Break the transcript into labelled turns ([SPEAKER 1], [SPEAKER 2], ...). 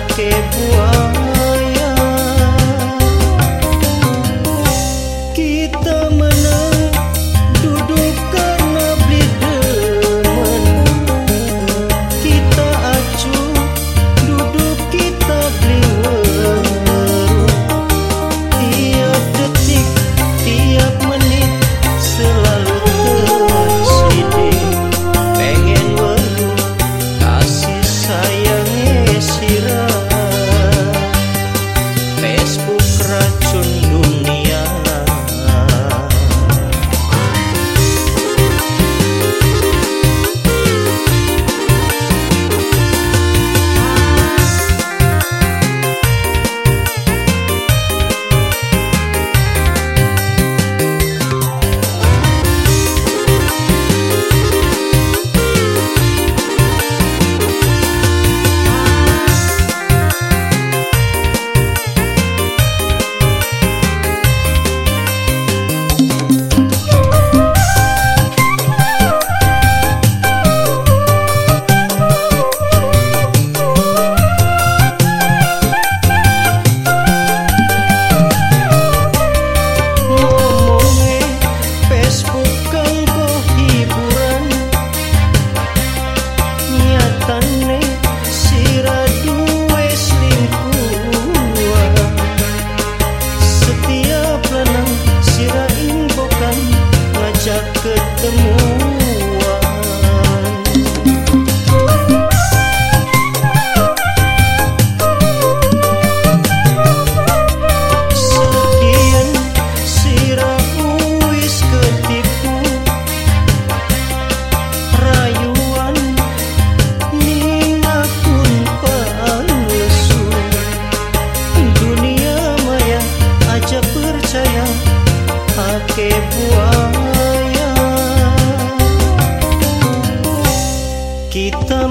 [SPEAKER 1] que voar. ke buaya kita